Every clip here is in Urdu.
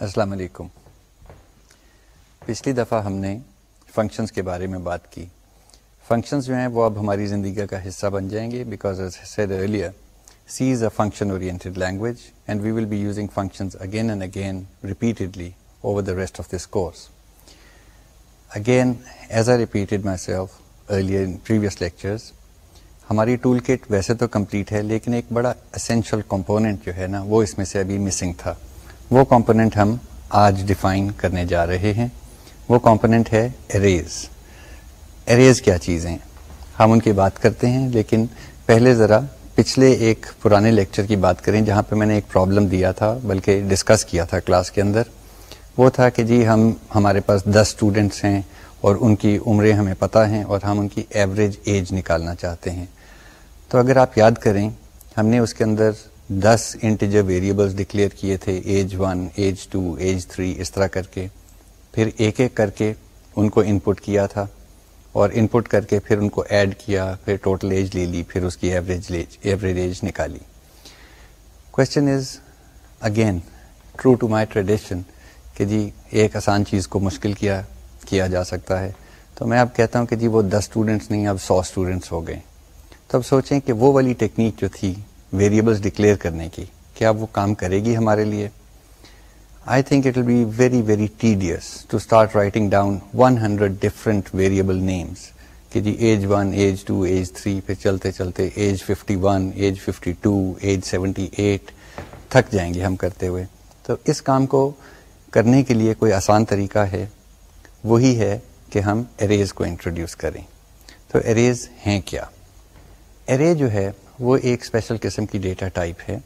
السلام علیکم پچھلی دفعہ ہم نے فنکشنز کے بارے میں بات کی فنکشنز جو ہیں وہ اب ہماری زندگی کا حصہ بن جائیں گے because earlier C is a function oriented language and we will be using functions again and again repeatedly over the rest of this course again as I self earlier in previous lectures ہماری ٹول کٹ ویسے تو کمپلیٹ ہے لیکن ایک بڑا اسینشیل کمپوننٹ جو ہے نا وہ اس میں سے ابھی مسنگ تھا وہ کمپوننٹ ہم آج ڈیفائن کرنے جا رہے ہیں وہ کمپوننٹ ہے اریز اریز کیا چیزیں ہم ان کی بات کرتے ہیں لیکن پہلے ذرا پچھلے ایک پرانے لیکچر کی بات کریں جہاں پہ میں نے ایک پرابلم دیا تھا بلکہ ڈسکس کیا تھا کلاس کے اندر وہ تھا کہ جی ہم ہمارے پاس دس اسٹوڈینٹس ہیں اور ان کی عمریں ہمیں پتہ ہیں اور ہم ان کی ایوریج ایج نکالنا چاہتے ہیں تو اگر آپ یاد کریں ہم نے اس کے اندر دس انٹیجر ویریبلس ڈکلیئر کیے تھے age one age two age three اس طرح کر کے پھر ایک ایک کر کے ان کو ان پٹ کیا تھا اور ان پٹ کر کے پھر ان کو ایڈ کیا پھر ٹوٹل ایج لے لی پھر اس کی ایوریج ایوریج ایج نکالی question is again true to my tradition کہ جی ایک آسان چیز کو مشکل کیا کیا جا سکتا ہے تو میں اب کہتا ہوں کہ جی وہ دس اسٹوڈنٹس نہیں اب سو اسٹوڈینٹس ہو گئے تو اب سوچیں کہ وہ والی ٹیکنیک جو تھی ویریبلس ڈکلیئر کرنے کی کیا وہ کام کرے گی ہمارے لیے I think it will be very very tedious to start writing down one hundred different variable names کہ جی age one age two age three پھر چلتے چلتے age fifty one age fifty two age seventy eight تھک جائیں گے ہم کرتے ہوئے تو اس کام کو کرنے کے لیے کوئی آسان طریقہ ہے وہی ہے کہ ہم اریز کو انٹروڈیوس کریں تو اریز ہیں کیا ارے جو ہے وہ ایک اسپیشل قسم کی ڈیٹا ٹائپ ہے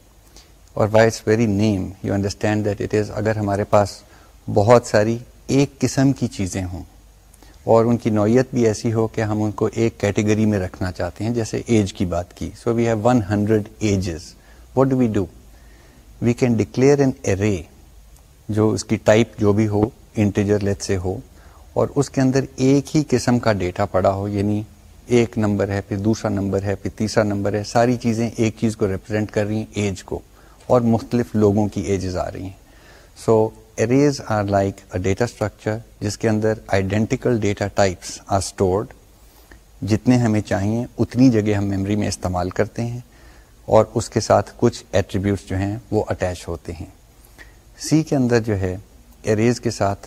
اور by its very name you understand that it is اگر ہمارے پاس بہت ساری ایک قسم کی چیزیں ہوں اور ان کی نوعیت بھی ایسی ہو کہ ہم ان کو ایک کیٹیگری میں رکھنا چاہتے ہیں جیسے ایج کی بات کی so we have one hundred ages what do we do we can declare an array جو اس کی ٹائپ جو بھی ہو انٹیجر لیٹ سے ہو اور اس کے اندر ایک ہی قسم کا ڈیٹا پڑا ہو یعنی ایک نمبر ہے پھر دوسرا نمبر ہے پھر تیسرا نمبر ہے ساری چیزیں ایک چیز کو ریپرزینٹ کر رہی ہیں ایج کو اور مختلف لوگوں کی ایجز آ رہی ہیں so arrays are like a data structure جس کے اندر identical data types are stored جتنے ہمیں چاہیے اتنی جگہ ہم میمری میں استعمال کرتے ہیں اور اس کے ساتھ کچھ ایٹریبیوٹس جو ہیں وہ اٹیچ ہوتے ہیں سی کے اندر جو ہے اریز کے ساتھ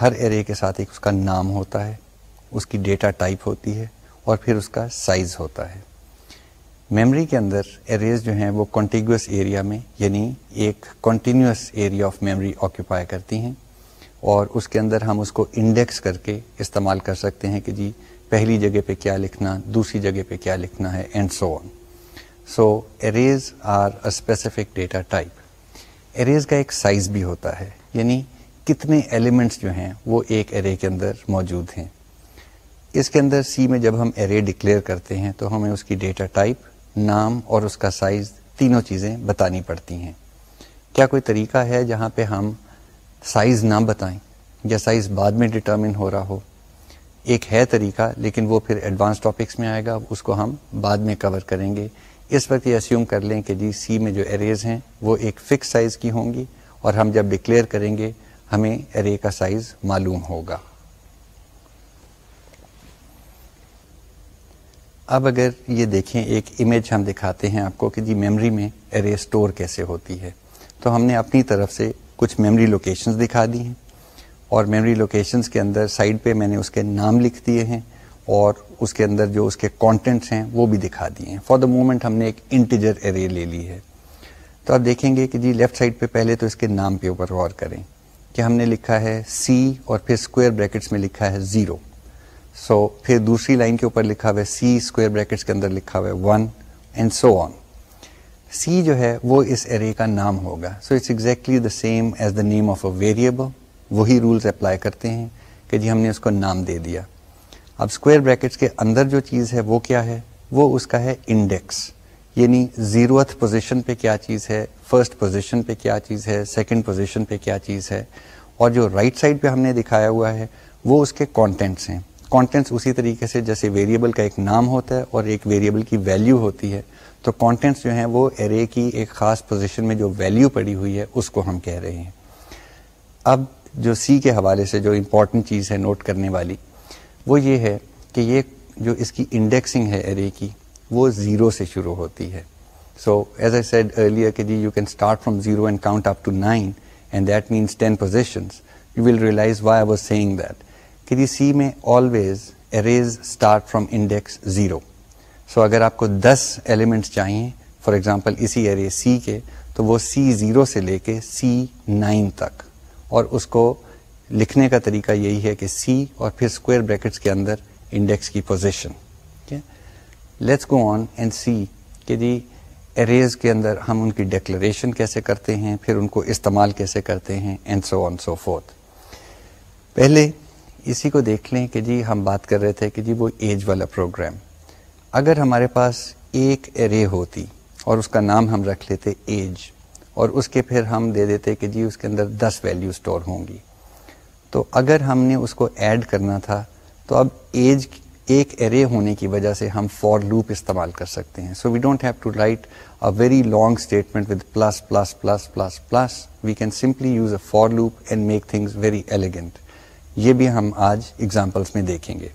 ہر ارے کے ساتھ ایک اس کا نام ہوتا ہے اس کی ڈیٹا ٹائپ ہوتی ہے اور پھر اس کا سائز ہوتا ہے میموری کے اندر ایریز جو ہیں وہ کنٹینیوس ایریا میں یعنی ایک continuous area of memory occupy کرتی ہیں اور اس کے اندر ہم اس کو انڈیکس کر کے استعمال کر سکتے ہیں کہ جی پہلی جگہ پہ کیا لکھنا دوسری جگہ پہ کیا لکھنا ہے and so on so arrays are a specific data type arrays کا ایک سائز بھی ہوتا ہے یعنی کتنے ایلیمنٹس جو ہیں وہ ایک ایرے کے اندر موجود ہیں اس کے اندر سی میں جب ہم ارے ڈکلیئر کرتے ہیں تو ہمیں اس کی ڈیٹا ٹائپ نام اور اس کا سائز تینوں چیزیں بتانی پڑتی ہیں کیا کوئی طریقہ ہے جہاں پہ ہم سائز نہ بتائیں یا سائز بعد میں ڈٹرمن ہو رہا ہو ایک ہے طریقہ لیکن وہ پھر ایڈوانس ٹاپکس میں آئے گا اس کو ہم بعد میں کور کریں گے اس وقت یہ اسیوم کر لیں کہ جی سی میں جو اریز ہیں وہ ایک فکس سائز کی ہوں گی اور ہم جب ڈکلیئر کریں گے ہمیں ارے کا سائز معلوم ہوگا اب اگر یہ دیکھیں ایک امیج ہم دکھاتے ہیں آپ کو کہ جی میموری میں ارے اسٹور کیسے ہوتی ہے تو ہم نے اپنی طرف سے کچھ میمری لوکیشنز دکھا دی ہیں اور میمری لوکیشنز کے اندر سائڈ پہ میں نے اس کے نام لکھ دیے ہیں اور اس کے اندر جو اس کے کانٹینٹس ہیں وہ بھی دکھا دیے ہیں فار دا مومنٹ ہم نے ایک انٹیجر ارے لے لی ہے تو آپ دیکھیں گے کہ جی لیفٹ سائڈ پہ پہلے تو اس کے نام پہ اوپر غور کریں کہ ہم نے لکھا ہے سی اور پھر اسکوئر بریکٹس میں لکھا ہے زیرو سو پھر دوسری لائن کے اوپر لکھا ہوا ہے سی اسکوئر بریکٹس کے اندر لکھا ہوا ہے one and so on C جو ہے وہ اس ایرے کا نام ہوگا so it's exactly the same as the name of a variable وہی رولس اپلائی کرتے ہیں کہ جی ہم نے اس کو نام دے دیا اب اسکوئر بریکٹس کے اندر جو چیز ہے وہ کیا ہے وہ اس کا ہے انڈیکس یعنی زیروتھ پوزیشن پہ کیا چیز ہے فرسٹ پوزیشن پہ کیا چیز ہے سیکنڈ پوزیشن پہ کیا چیز ہے اور جو رائٹ right سائڈ پہ ہم نے دکھایا ہوا ہے وہ اس کے کانٹینٹس ہیں کانٹینٹس اسی طریقے سے جیسے ویریبل کا ایک نام ہوتا ہے اور ایک ویریبل کی ویلیو ہوتی ہے تو کانٹینٹس جو ہیں وہ ایرے کی ایک خاص پوزیشن میں جو ویلیو پڑی ہوئی ہے اس کو ہم کہہ رہے ہیں اب جو سی کے حوالے سے جو امپورٹنٹ چیز ہے نوٹ کرنے والی وہ یہ ہے کہ یہ جو اس کی انڈیکسنگ ہے ایرے کی وہ زیرو سے شروع ہوتی ہے so as I said earlier کہ جی you can start from zero and count up to nine and that means ten positions you will realize why I was saying that کہ جی سی میں always arrays start from index zero so اگر آپ کو دس ایلیمنٹس چاہیے فار ایگزامپل اسی ایرے سی کے تو وہ سی زیرو سے لے کے سی نائن تک اور اس کو لکھنے کا طریقہ یہی ہے کہ سی اور پھر اسکوئر بریکٹس کے اندر انڈیکس کی position let's go on and see کہ جی اریز کے اندر ہم ان کی ڈیکلریشن کیسے کرتے ہیں پھر ان کو استعمال کیسے کرتے ہیں and so on so fourth پہلے اسی کو دیکھ لیں کہ جی ہم بات کر رہے تھے کہ جی وہ ایج والا پروگرام اگر ہمارے پاس ایک ارے ہوتی اور اس کا نام ہم رکھ لیتے ایج اور اس کے پھر ہم دے دیتے کہ جی اس کے اندر دس ویلیو سٹور ہوں گی تو اگر ہم نے اس کو ایڈ کرنا تھا تو اب ایج ایک ارے ہونے کی وجہ سے ہم فور لوپ استعمال کر سکتے ہیں so we don't have to write a very long statement with plus plus plus plus plus we can simply use a for loop and make things very elegant یہ بھی ہم آج اگزامپلس میں دیکھیں گے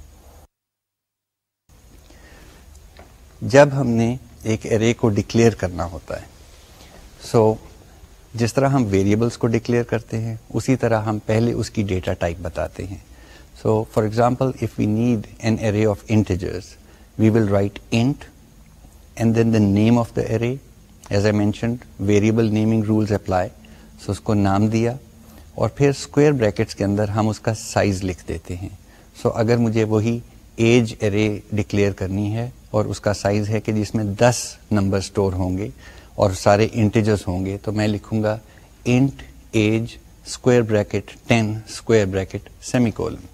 جب ہم نے ایک ارے کو ڈکلیئر کرنا ہوتا ہے سو so, جس طرح ہم ویریبلس کو ڈکلیئر کرتے ہیں اسی طرح ہم پہلے اس کی ڈیٹا ٹائپ بتاتے ہیں so for example if we need an array of integers we will write int and then the name of the array as I mentioned variable naming rules apply so اس کو نام دیا اور پھر اسکوئر بریکٹس کے اندر ہم اس کا سائز لکھ دیتے ہیں سو so, اگر مجھے وہی ایج ارے ڈکلیئر کرنی ہے اور اس کا سائز ہے کہ جس میں دس نمبر اسٹور ہوں گے اور سارے انٹیجز ہوں گے تو میں لکھوں گا int age square bracket ten square bracket semicolon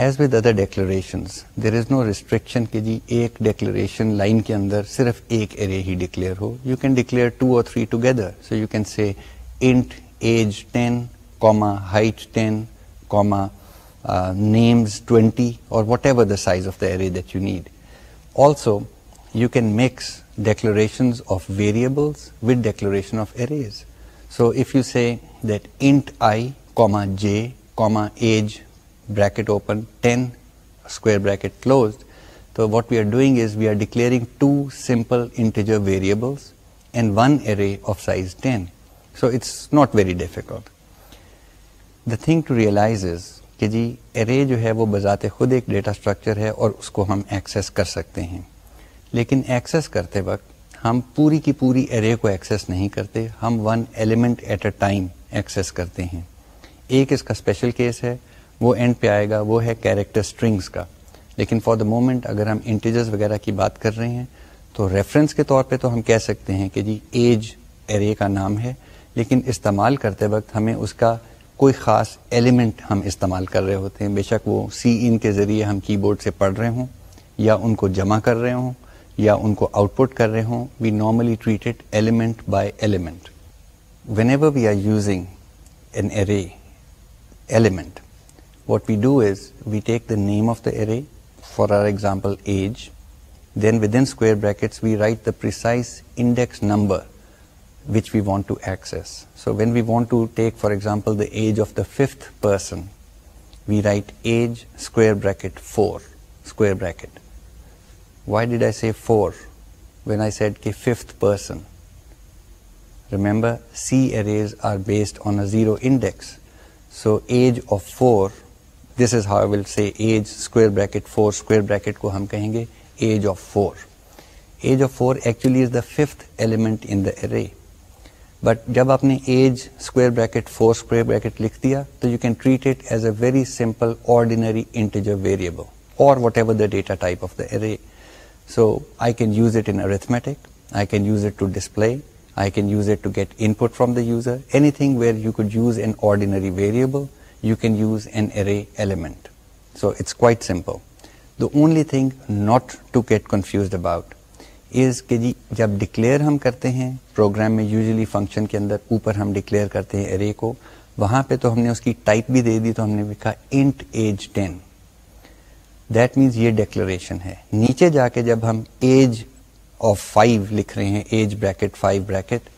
as with other declarations there is no restriction کہ جی ایک ڈیکلریشن لائن کے اندر صرف ایک ارے ہی declare who you can declare two or three together so you can say int age 10, comma, height 10, comma, uh, names 20, or whatever the size of the array that you need. Also, you can mix declarations of variables with declaration of arrays. So if you say that int I, comma, j, comma, age, bracket open, 10, square bracket closed, so what we are doing is we are declaring two simple integer variables and one array of size 10. So it's not very difficult the thing to realize کہ جی ارے جو ہے وہ بذات خود ایک ڈیٹا اسٹرکچر ہے اور اس کو ہم ایکسیس کر سکتے ہیں لیکن ایکسیس کرتے وقت ہم پوری کی پوری ارے کو ایکسیس نہیں کرتے ہم one element at a time access کرتے ہیں ایک اس کا اسپیشل کیس ہے وہ اینڈ پہ آئے گا وہ ہے کیریکٹر اسٹرنگس کا لیکن فار دا مومنٹ اگر ہم انٹیجرز وغیرہ کی بات کر رہے ہیں تو ریفرنس کے طور پہ تو ہم کہہ سکتے ہیں کہ جی ایج ارے کا نام ہے لیکن استعمال کرتے وقت ہمیں اس کا کوئی خاص ایلیمنٹ ہم استعمال کر رہے ہوتے ہیں بے شک وہ سی ان کے ذریعے ہم کی بورڈ سے پڑھ رہے ہوں یا ان کو جمع کر رہے ہوں یا ان کو آؤٹ پٹ کر رہے ہوں we normally treated element by element whenever we are using an array element what we do is we take the name of the array for example age then with in square brackets we write the precise index number which we want to access so when we want to take for example age of the fifth person we write age square bracket four square bracket why did I say four when I said کے fifth person remember C arrays are based on zero index so age of four this is how will see age square bracket four square bracket کو ہم کہیں گے age of four age of four actually is the fifth element in a array but جب آپ نے age square bracket four square bracket لکھ دیا تو you can treat it as a very simple ordinary integer variable or whatever the data type of the array so I can use it in arithmetic I can use it to display I can use it to get input from the user anything where you could use an ordinary variable you can use an array element so it's quite simple the only thing not to get confused about is کہ جی جب ڈکلیئر ہم کرتے ہیں پروگرام میں یوزلی فنکشن کے اندر اوپر ہم ڈکلیئر کرتے ہیں ارے کو وہاں پہ تو ہم نے اس کی ٹائپ بھی دے دی تو ہم نے لکھا انٹ ایج دیٹ مینس یہ ڈیکلریشن ہے نیچے جا کے جب ہم ایج آف فائیو لکھ رہے ہیں age bracket five bracket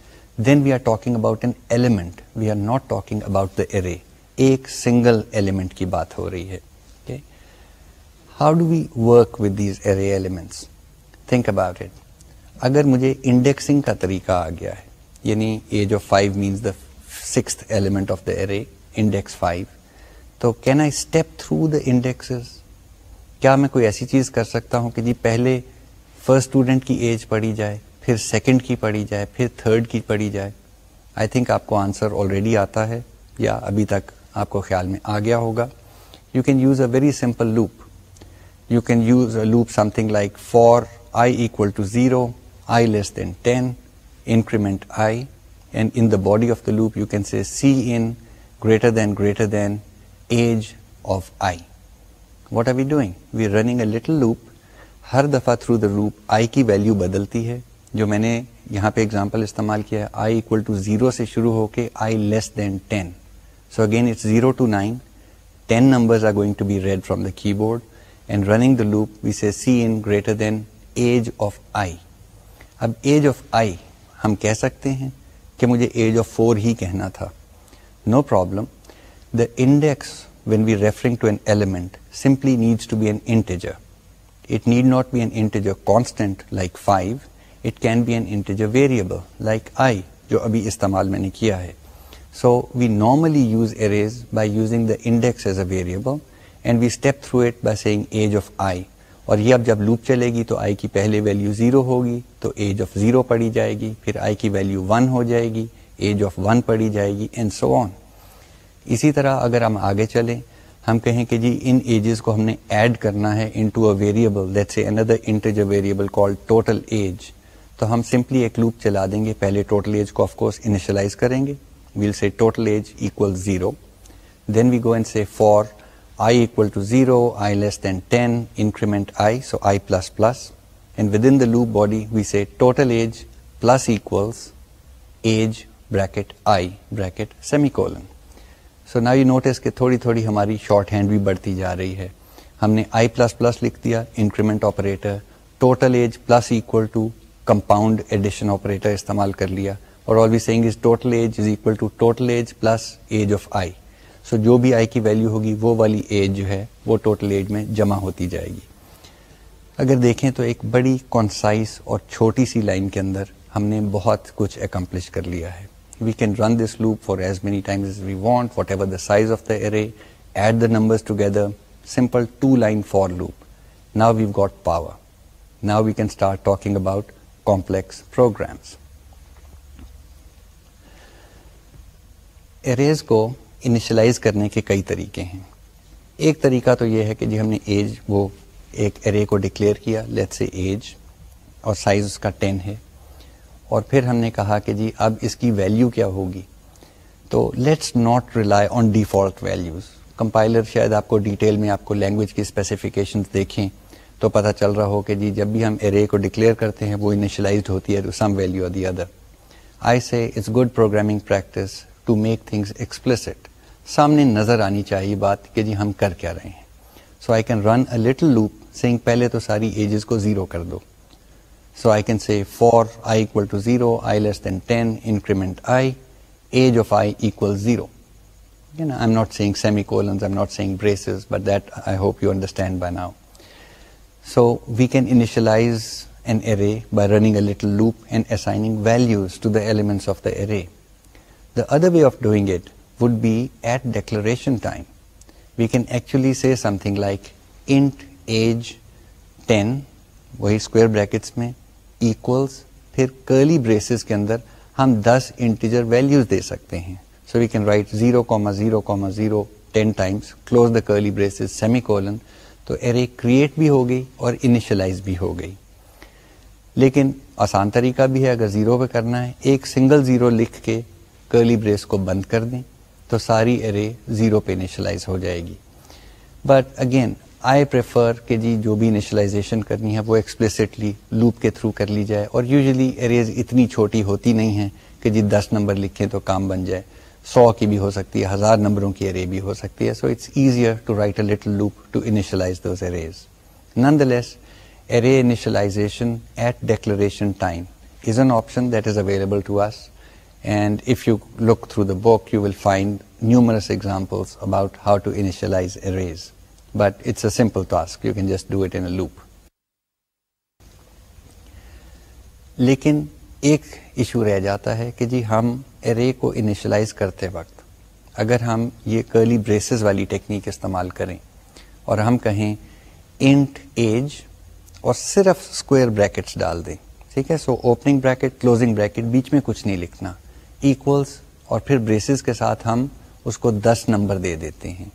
then we are talking about an element we are not talking about the array ایک سنگل ایلیمنٹ کی بات ہو رہی ہے how do we work with these array elements think about it اگر مجھے انڈیکسنگ کا طریقہ آ گیا ہے یعنی age of five means the six element of the array index five تو can I step through the indexes کیا میں کوئی ایسی چیز کر سکتا ہوں کہ جی پہلے فرسٹ اسٹوڈنٹ کی ایج پڑھی جائے پھر سیکنڈ کی پڑھی جائے پھر تھرڈ کی پڑھی جائے آئی تھنک آپ کو آنسر آلریڈی آتا ہے یا ابھی تک آپ کو خیال میں آ گیا ہوگا you can use a very simple loop you can use a loop something like for i equal to zero i less than ten increment i and in the body of the loop you can see C in greater than greater than age of i what are we doing we are running a little loop ہر دفعہ تھرو دا روپ آئی کی ویلیو بدلتی ہے جو میں نے یہاں پہ اگزامپل استعمال کیا ہے آئی اکول ٹو زیرو سے شروع ہو کے i less than ten so again it's zero to nine ten numbers are going to be read from the keyboard and running the loop we C in greater than age of i اب ایج آف آئی ہم کہہ سکتے ہیں کہ مجھے ایج آف فور ہی کہنا تھا no problem the index when we referring to an element simply needs to be an integer it need not be an integer constant like five it can be an integer variable like i جو ابھی استعمال میں نے کیا ہے so we normally use arrays by using the index as a variable and we step through it by saying age of i اور یہ اب جب لوپ چلے گی تو آئی کی پہلے ویلو زیرو ہوگی تو ایج آف زیرو پڑی جائے گی پھر آئی کی ویلو ون ہو جائے گی ایج آف ون پڑی جائے گی اینڈ سو آن اسی طرح اگر ہم آگے چلیں ہم کہیں کہ جی ان ایجز کو ہم نے ایڈ کرنا ہے into a variable that's another variable call total age تو ہم سمپلی ایک لوپ چلا دیں گے پہلے ٹوٹل ایج کو آف کورس انیشلائز کریں گے we'll say total age equal zero then we go and say for i equal to zero i than ten increment i so i plus plus the loop body we see total age plus age bracket i bracket semicolon so نئی نوٹ اس کہ تھوڑی تھوڑی ہماری شارٹ ہینڈ بھی بڑھتی جا رہی ہے ہم نے آئی پلس پلس لکھ دیا increment operator total age plus equal to compound addition operator استعمال کر لیا اور all we is total age is equal to total age plus age of i so جو بھی آئی کی ویلیو ہوگی وہ والی ایج جو ہے وہ ٹوٹل ایج میں جمع ہوتی جائے گی اگر دیکھیں تو ایک بڑی اور چھوٹی سی لائن کے اندر ہم نے بہت کچھ اکمپلش کر لیا ہے we can run this loop for as many times we want whatever the the size of array at the number simple two line for loop now we've got power now we can start talking about complex programs arrays کو انیشلائز کرنے کے کئی طریقے ہیں ایک طریقہ تو یہ ہے کہ جی ہم نے ایج وہ ایک ارے کو ڈکلیئر کیا لیٹ سے ایج اور سائز اس کا ٹین ہے اور پھر ہم نے کہا کہ جی اب اس کی ویلیو کیا ہوگی تو let's not rely on default values compiler شاید آپ کو ڈیٹیل میں آپ کو لینگویج کی اسپیسیفیکیشنز دیکھیں تو پتہ چل رہا ہو کہ جی جب بھی ہم ارے کو ڈکلیئر کرتے ہیں وہ انیشلائزڈ ہوتی ہے some value or the other I say it's good programming practice to make things explicit سامنے نظر آنی چاہیے بات کہ جی ہم کر کیا رہے ہیں so I can run a little loop saying پہلے تو ساری ایجز کو زیرو کر دو so I can see for i to zero i less than ten increment i age of i equal zero you ہے I am not saying semi I hope you understand by now so we can initialize an array by running a little loop and assigning values to the elements of the array the other way of doing it would be at declaration time we can actually say something like int age ten وہی اسکوئر بریکٹس میں ایکولس پھر کرلی بریسز کے اندر ہم دس انٹیجر ویلیوز دے سکتے ہیں so we can write zero 0, zero times zero ten times close the curly braces semicolon تو ایرے کریٹ بھی ہو گئی اور انیشلائز بھی ہو گئی لیکن آسان طریقہ بھی ہے اگر زیرو پہ کرنا ہے ایک سنگل زیرو لکھ کے کرلی بریس کو بند کر دیں تو ساری ارے زیرو پہ انیشلائز ہو جائے گی بٹ اگین آئی پریفر کہ جی جو بھی انیشلائزیشن کرنی ہے وہ ایکسپلسٹلی لوپ کے تھرو کر لی جائے اور یوزلی اریز اتنی چھوٹی ہوتی نہیں ہیں کہ جی دس نمبر لکھیں تو کام بن جائے سو کی بھی ہو سکتی ہے ہزار نمبروں کی ارے بھی ہو سکتی ہے so it's easier to write a little loop to initialize those arrays nonetheless array initialization at declaration time is an option that is available to us and if you look through the book you will find numerous examples about how to initialize arrays but it's a simple task you can just do it in loop لیکن ایک ایشو رہ جاتا ہے کہ جی ہم ارے کو انیشلائز کرتے وقت اگر ہم یہ کرلی بریسز والی ٹیکنیک استعمال کریں اور ہم کہیں انٹ ایج اور صرف اسکوئر بریکٹس ڈال دیں ٹھیک ہے so opening bracket closing bracket بیچ میں کچھ نہیں لکھنا ایکولس اور پھر بریسز کے ساتھ ہم اس کو دس نمبر دے دیتے ہیں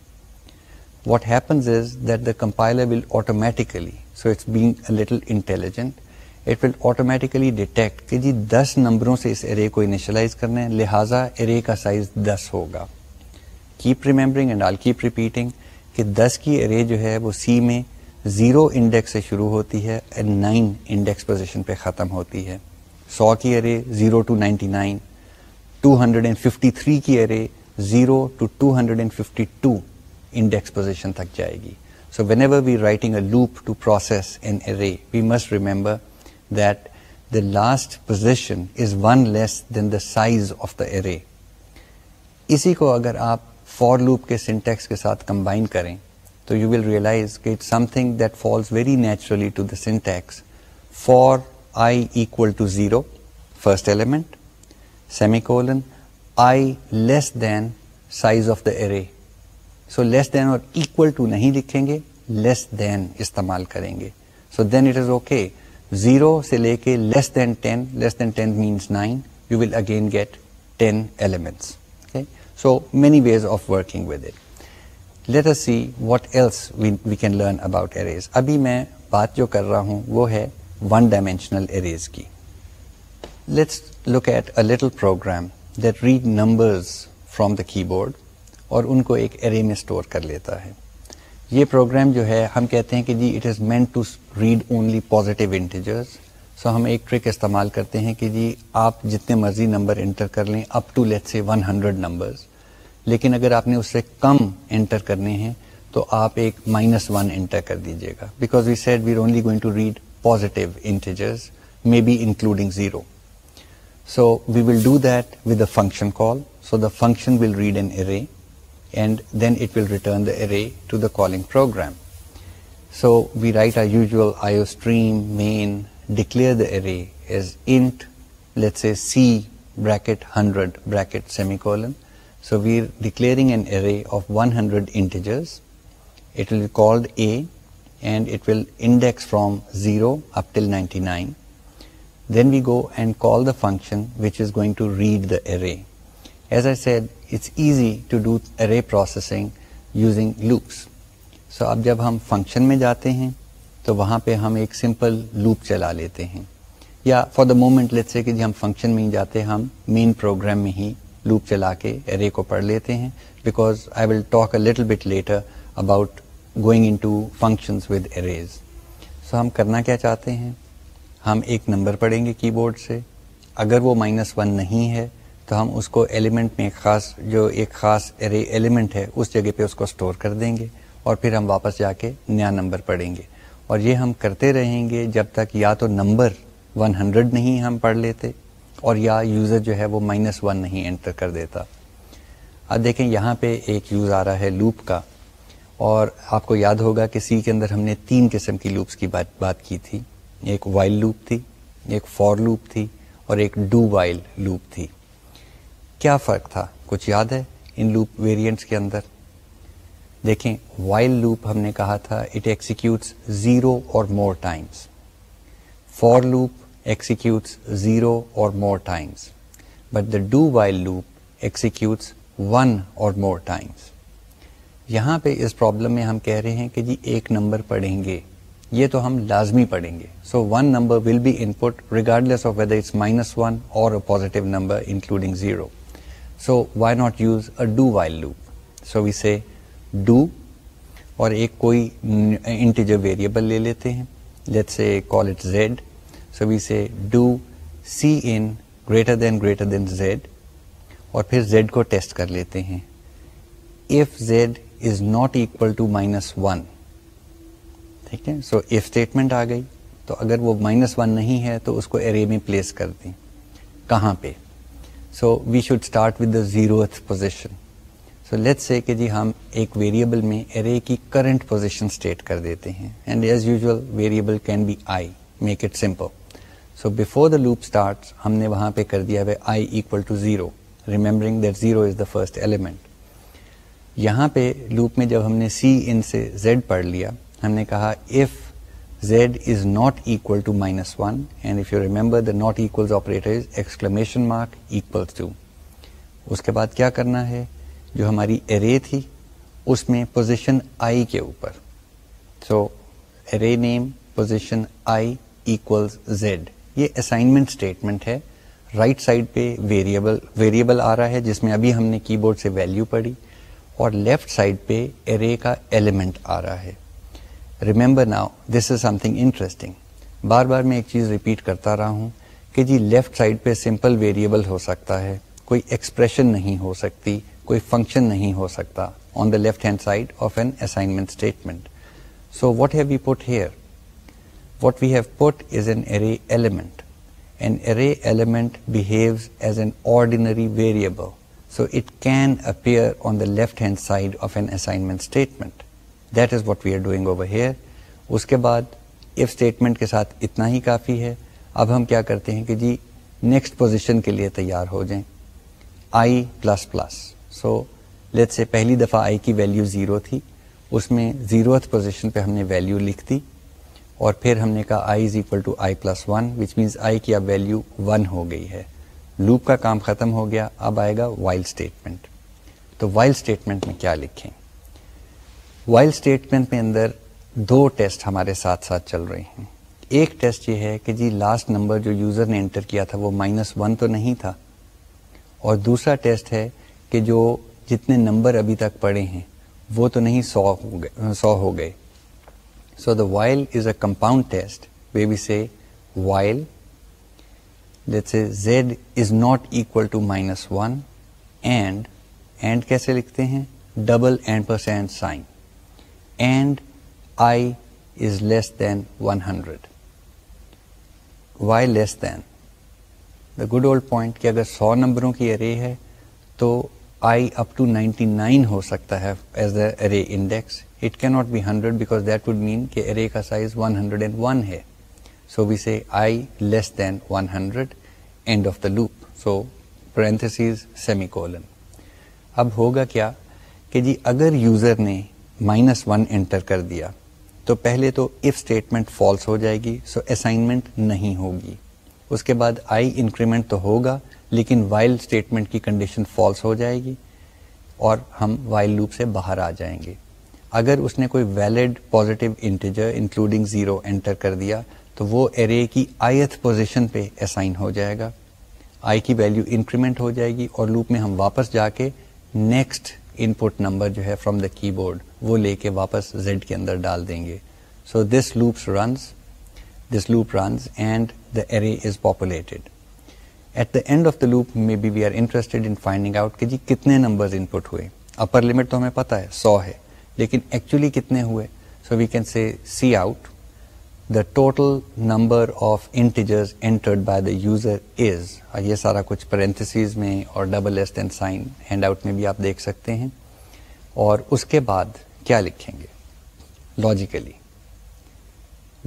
what happens is that the compiler will automatically so it's being little intelligent it will automatically detect کہ جی دس نمبروں سے اس ارے کو انیشلائز کرنا ہے لہٰذا ارے کا سائز دس ہوگا keep remembering and all keep repeating کہ دس کی ارے جو ہے وہ سی میں زیرو انڈیکس سے شروع ہوتی ہے اینڈ نائن انڈیکس پوزیشن پہ ختم ہوتی ہے سو کی array zero to ninety nine 253 کی ارے 0 ٹو 252 انڈیکس پوزیشن تک جائے گی so whenever we writing a loop to process an array we must remember that the last position is one less than the size of the array اسی کو اگر آپ فور لوپ کے سنٹیکس کے ساتھ کمبائن کریں تو یو ول ریئلائز کہ something that falls very naturally to the syntax for i equal to zero first element semicolon i less than size of the array so less than or equal to نہیں لکھیں گے لیس دین استعمال کریں گے so then it is okay zero سے لے کے less than ten less than ten minus nine you will again get ten elements so many ways of working with it let's see what else we can learn about arrays ابھی میں بات جو کر رہا ہوں وہ ہے ون ڈائمینشنل اریز کی let's look at a program the read numbers from the keyboard اور ان کو ایک ایرے میں اسٹور کر لیتا ہے یہ پروگرام جو ہے ہم کہتے ہیں کہ جی it is meant to read only positive integers so ہم ایک ٹرک استعمال کرتے ہیں کہ جی آپ جتنے مرضی نمبر انٹر کر لیں up to let say one hundred numbers لیکن اگر آپ نے اس سے کم انٹر کرنے ہیں تو آپ ایک مائنس ون انٹر کر دیجیے گا because we set we're only going to read positive integers maybe including zero So we will do that with a function call. So the function will read an array and then it will return the array to the calling program. So we write our usual iostream main, declare the array as int, let's say c bracket 100 bracket semicolon. So we are declaring an array of 100 integers. It will be called a and it will index from 0 up till 99. Then we go and call the function which is going to read the array as I said it's easy to do array processing using loops so اب جب ہم فنکشن میں جاتے ہیں تو وہاں پہ ہم ایک سمپل لوک چلا لیتے ہیں یا for the moment let say کہ جی ہم فنکشن میں ہی جاتے ہم مین پروگرام میں ہی لوک چلا کے ارے کو پڑھ لیتے ہیں because I will talk a little bit later about going into functions with arrays so ہم کرنا کیا چاہتے ہیں ہم ایک نمبر پڑھیں گے کی بورڈ سے اگر وہ مائنس ون نہیں ہے تو ہم اس کو ایلیمنٹ میں ایک خاص جو ایک خاص ارے ایلیمنٹ ہے اس جگہ پہ اس کو اسٹور کر دیں گے اور پھر ہم واپس جا کے نیا نمبر پڑھیں گے اور یہ ہم کرتے رہیں گے جب تک یا تو نمبر ون ہنڈریڈ نہیں ہم پڑھ لیتے اور یا یوزر جو ہے وہ مائنس ون نہیں انٹر کر دیتا اب دیکھیں یہاں پہ ایک یوز آ رہا ہے لوپ کا اور آپ کو یاد ہوگا کہ سی کے اندر ہم نے تین قسم کی لوپس کی بات بات کی تھی ایک وائل لوپ تھی ایک فور لوپ تھی اور ایک ڈو وائل لوپ تھی کیا فرق تھا کچھ یاد ہے ان لوپ ویریئنٹس کے اندر دیکھیں وائل لوپ ہم نے کہا تھا it executes zero or more times for loop executes zero or more times but the do while loop executes one or more times یہاں پہ اس پرابلم میں ہم کہہ رہے ہیں کہ جی ایک نمبر پڑھیں گے یہ تو ہم لازمی پڑھیں گے so one number will be input regardless of whether it's minus one or positive number including zero so why not use a do while loop so we say do اور ایک کوئی انٹیجر ویریبل لے لیتے ہیں let say call it z so we say do cin greater than greater than z اور پھر زیڈ کو ٹیسٹ کر لیتے ہیں if z is not equal to minus one ٹھیک ہے سو ایف اسٹیٹمنٹ آ گئی تو اگر وہ مائنس ون نہیں ہے تو اس کو ایرے میں پلیس کر دیں کہاں پہ so we should start with the zero position so let's say کہ جی ہم ایک ویریبل میں ارے کی کرنٹ پوزیشن اسٹیٹ کر دیتے ہیں and as usual variable can be i make it simple so before the loop start ہم نے وہاں پہ کر دیا ہے i equal to zero remembering that zero is the first element یہاں پہ لوپ میں جب ہم نے سی ان سے زیڈ پڑھ لیا ہم نے کہا if z is not equal to minus one and if you remember the not equals is exclamation mark equal to اس کے بعد کیا کرنا ہے جو ہماری ارے تھی اس میں پوزیشن آئی کے اوپر so array name position i equal Z یہ اسائنمنٹ اسٹیٹمنٹ ہے رائٹ سائڈ پہ ویریبل ویریبل آ رہا ہے جس میں ابھی ہم نے کی بورڈ سے ویلیو پڑھی اور لیفٹ سائڈ پہ ارے کا ایلیمنٹ آ رہا ہے remember now this is something interesting بار بار میں ایک چیز ریپیٹ کرتا رہا ہوں کہ جی لیفٹ سائڈ پہ سمپل ویریبل ہو سکتا ہے کوئی ایکسپریشن نہیں ہو سکتی کوئی فنکشن نہیں ہو سکتا on the left hand side of an assignment statement so what have we put here what we have put is an array element an array element behaves as an ordinary variable so it can appear on the left hand side of an assignment statement that is what we are doing over here اس کے بعد ایف اسٹیٹمنٹ کے ساتھ اتنا ہی کافی ہے اب ہم کیا کرتے ہیں کہ جی نیکسٹ پوزیشن کے لیے تیار ہو جائیں i plus plus so let say پہلی دفعہ آئی کی ویلیو زیرو تھی اس میں زیروتھ پوزیشن پہ ہم نے ویلیو لکھ دی اور پھر ہم نے کہا i is equal to i plus one which means i کی اب ویلیو ون ہو گئی ہے لوپ کا کام ختم ہو گیا اب آئے گا وائلڈ اسٹیٹمنٹ تو وائلڈ اسٹیٹمنٹ میں کیا لکھیں وائل اسٹیٹمنٹ میں اندر دو ٹیسٹ ہمارے ساتھ ساتھ چل رہے ہیں ایک ٹیسٹ یہ ہے کہ جی لاسٹ نمبر جو یوزر نے انٹر کیا تھا وہ مائنس ون تو نہیں تھا اور دوسرا ٹیسٹ ہے کہ جو جتنے نمبر ابھی تک پڑے ہیں وہ تو نہیں سو ہو گئے سو ہو گئے so the while is a compound test maybe let's a z is not equal to minus one and and کیسے لکھتے ہیں double ampersand sign and i is less than one hundred why less than the good old point کہ اگر سو نمبروں کی ارے ہے تو i up to ninety nine ہو سکتا ہے as a array index it کی not be hundred because that would mean کہ ارے کا size one hundred and one ہے so we say i less than one hundred end of the loop so parentheses semicolon اب ہوگا کیا کہ جی اگر یوزر نے مائنس ون انٹر کر دیا تو پہلے تو اف اسٹیٹمنٹ فالس ہو جائے گی سو اسائنمنٹ نہیں ہوگی اس کے بعد آئی انکریمنٹ تو ہوگا لیکن وائل اسٹیٹمنٹ کی کنڈیشن فالس ہو جائے گی اور ہم وائل لوپ سے باہر آ جائیں گے اگر اس نے کوئی valid positive integer including zero enter کر دیا تو وہ ایرے کی آئیتھ پوزیشن پہ اسائن ہو جائے گا آئی کی ویلیو انکریمنٹ ہو جائے گی اور لوپ میں ہم واپس جا کے نیکسٹ ان پٹ نمبر جو ہے فرام دا کی بورڈ وہ لے کے واپس زیڈ کے اندر ڈال دیں گے so this loops runs this loop runs and the array is populated at the end of the loop maybe we are interested in finding out کہ جی کتنے نمبرز ان پٹ ہوئے اپر لمٹ تو ہمیں پتہ ہے سو ہے لیکن ایکچولی کتنے ہوئے so we can say cout the total number of integers entered by the user is اور یہ سارا کچھ پرینتھسیز میں اور double s and sign hand out میں بھی آپ دیکھ سکتے ہیں اور اس کے بعد کیا لکھیں گے logically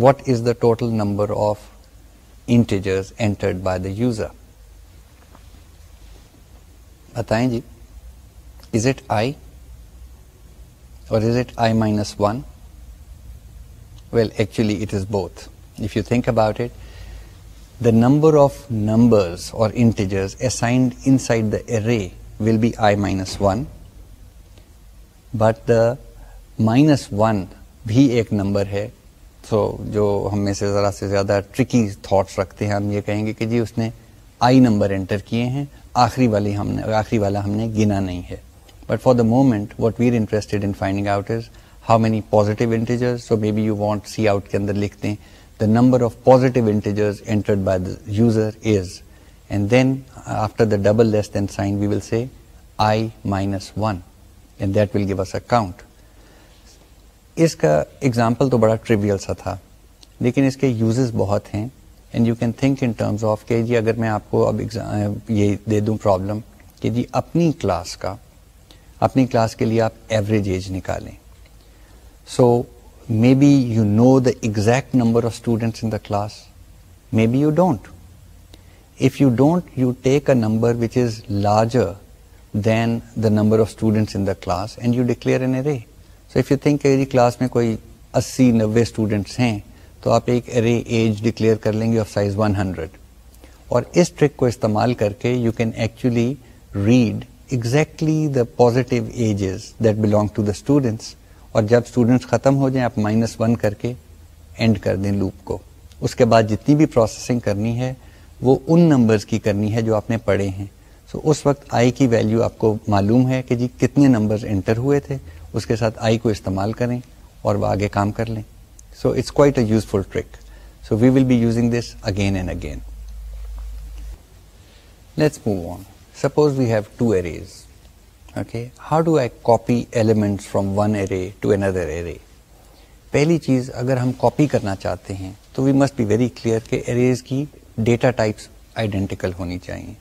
what is the total number of integers entered by the user بتائیں جی is it i or is it i minus one well actually it is both if you think about it The number of numbers or integers assigned inside the array will be i minus 1. But the minus one بھی ایک نمبر ہے سو جو ہم میں سے ذرا سے زیادہ ٹرکی تھاٹس رکھتے ہیں ہم یہ کہیں گے کہ جی اس نے آئی نمبر انٹر کیے ہیں آخری والی ہم نے آخری والا ہم نے گنا نہیں ہے but for the moment what we're interested in finding out is how many positive integer so maybe you want cout کے اندر لکھتے ہیں the number of positive integers entered by the user is and then after the double less than sign we will will say i minus one and that give us اس کا اگزامپل تو بڑا ٹریویل سا تھا لیکن اس کے یوزز بہت ہیں and you can think in terms of کہ جی اگر میں آپ کو اب یہ دے دوں پرابلم کہ جی اپنی کلاس کا اپنی کلاس کے لیے آپ ایوریج ایج نکالیں so maybe you know the exact number of students in the class maybe you don't if you don't you take a number which is larger than the number of students in the class and you declare an array so if you think class میں کوئی اسی نوے اسٹوڈینٹس ہیں تو آپ ایک ارے ایج ڈکلیئر کر لیں گے آف سائز ون ہنڈریڈ اور اس ٹرک کو استعمال کر کے you can actually read exactly the positive ages that belong to the students اور جب اسٹوڈینٹس ختم ہو جائیں آپ مائنس ون کر کے اینڈ کر دیں لوپ کو اس کے بعد جتنی بھی پروسیسنگ کرنی ہے وہ ان نمبرز کی کرنی ہے جو آپ نے پڑھے ہیں سو so, اس وقت آئی کی ویلیو آپ کو معلوم ہے کہ جی کتنے نمبرز انٹر ہوئے تھے اس کے ساتھ آئی کو استعمال کریں اور وہ آگے کام کر لیں so it's quite a useful trick so we will be using this again and again let's move on suppose we have two arrays okay how do I copy element from one array to another array پہلی چیز اگر ہم کاپی کرنا چاہتے ہیں تو we must be very clear کہ اریز کی ڈیٹا ٹائپس آئیڈینٹیکل ہونی چاہیے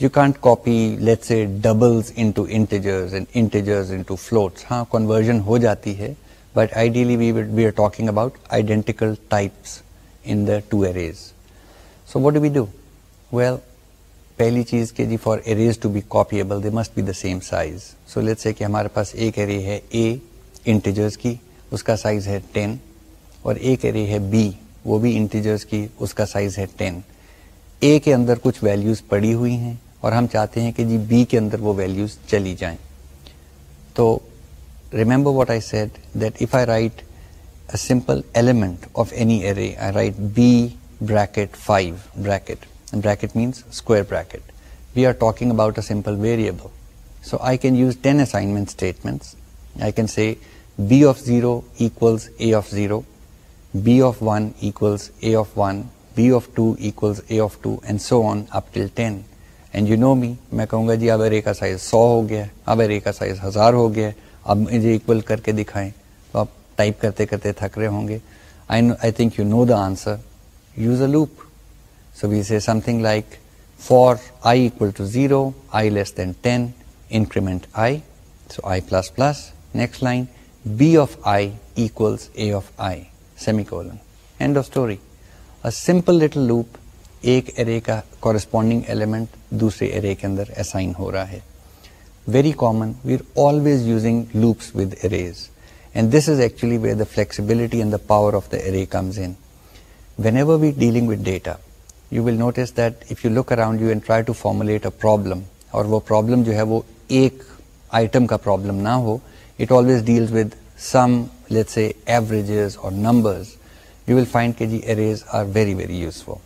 یو کانٹ کاپی لیٹس ہاں کنورژن ہو جاتی ہے but ideally wait we are talking about identical types in the two arrays so what do we do well پہلی چیز کہ جی for arrays to be copyable they must be the same size so let say کہ ہمارے پاس ایک ایرے ہے اے انٹیجرز کی اس کا سائز ہے ٹین اور ایک ایرے ہے بی وہ بھی انٹیجرز کی اس کا سائز ہے ٹین اے کے اندر کچھ ویلیوز پڑی ہوئی ہیں اور ہم چاہتے ہیں کہ جی بی کے اندر وہ ویلیوز چلی جائیں تو remember what I said that if I write a simple element of any array B bracket five bracket bracket means square bracket we are talking about a simple variable so I can use ten assignment statements I can say B of zero equals A of zero B of one equals A of one B of two equals A of two and so on up till ten and you know می میں کہوں گا جی اب ارے کا سائز سو ہو گیا اب ارے کا سائز ہزار ہو گیا اب مجھے اکول کر کے دکھائیں تو آپ ٹائپ کرتے کرتے تھک رہے ہوں گے I think you know the answer uses a loop so we see something like for zero I less than ten increment I so I plus plus next line B of I equals A of I semicolon end of story simple little loop ایک ارے کا کورسپونڈنگ ایلیمنٹ دوسرے ارے کے اندر اسائن ہو رہا ہے very common we are always using loops with arrays and this is actually the flexibility and the power of the array comes in whenever we dealing with data you will notice that if you look around you and try to formulate a problem اور وہ پرابلم جو ہے وہ ایک آئٹم کا پرابلم نہ ہو it always deals with some averages اور numbers you will find G arrays are very very useful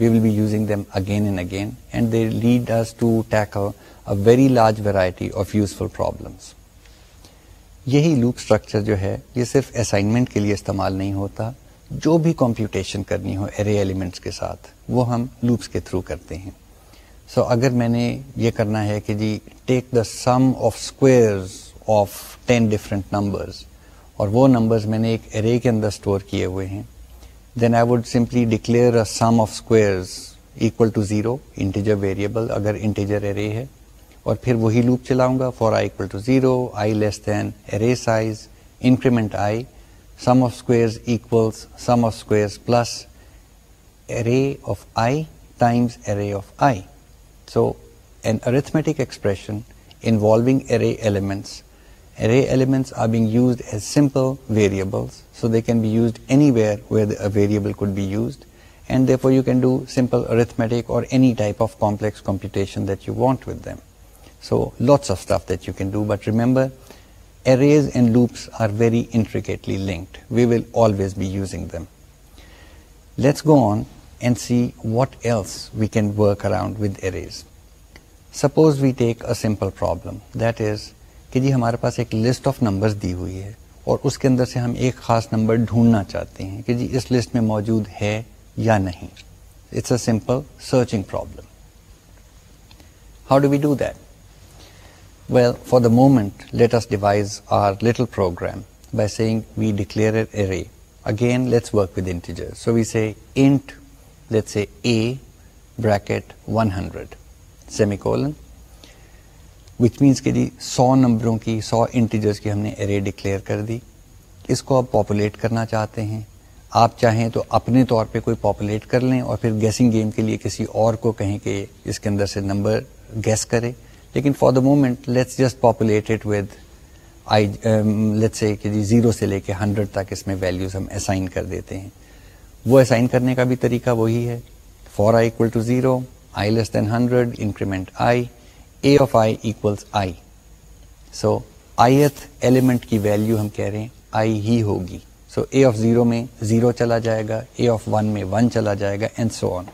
we will be using them again and again and they lead us to tackle a very large variety of useful problems یہی لوپ اسٹرکچر جو ہے یہ صرف اسائنمنٹ کے لیے استعمال نہیں ہوتا جو بھی کمپیوٹیشن کرنی ہو ایرے ایلیمنٹس کے ساتھ وہ ہم لوپس کے تھرو کرتے ہیں سو so, اگر میں نے یہ کرنا ہے کہ جی take the sum of squares of ten different numbers اور وہ نمبرز میں نے ایک ایرے کے اندر اسٹور کیے ہوئے ہیں then I would simply declare sum of squares equal to zero integer variable اگر انٹیجر ارے ہے اور پھر وہی لوپ چلاؤں گا for less than array size increment I sum sum of of squares equals squares plus array of I times array of I so an arithmetic expression involving array elements array elements are being used as simple variables so they can be used any where we'd variable could be used and therefore you can do simple arithmetic اور very intricately linked we will always be using them let's go on and see what else we can work around with arrays suppose we take a simple problem that is کہ جی ہمارے پاس ایک لسٹ آف نمبرز دی ہوئی ہے اور اس کے اندر سے ہم ایک خاص نمبر ڈھونڈنا چاہتے ہیں کہ جی اس لسٹ میں موجود ہے یا نہیں it's a simple searching problem how do we do that well for the moment let's devise our little program by saying we declare again let's work with integer so we int let's A bracket one hundred semicolon which means کہ جی سو نمبروں کی سو انٹیجرس کی ہم نے ارے ڈکلیئر کر دی اس کو آپ پاپولیٹ کرنا چاہتے ہیں آپ چاہیں تو اپنے طور پہ کوئی پاپولیٹ کر لیں اور پھر گیسنگ گیم کے لیے کسی اور کو کہیں کہ اس کے اندر سے نمبر گیس کرے لیکن for the moment let's just it with I کہ جی زیرو سے لے کے ہنڈریڈ تک اس میں ویلیوز ہم اسائن کر دیتے ہیں وہ اسائن کرنے کا بھی طریقہ وہی ہے for I equal to zero I less than hundred increment I A of I equals I so I ith element کی ویلیو ہم کہہ رہے ہیں آئی ہی ہوگی سو اے آف زیرو میں زیرو چلا جائے گا اے آف ون میں ون چلا جائے گا اینڈ سو آن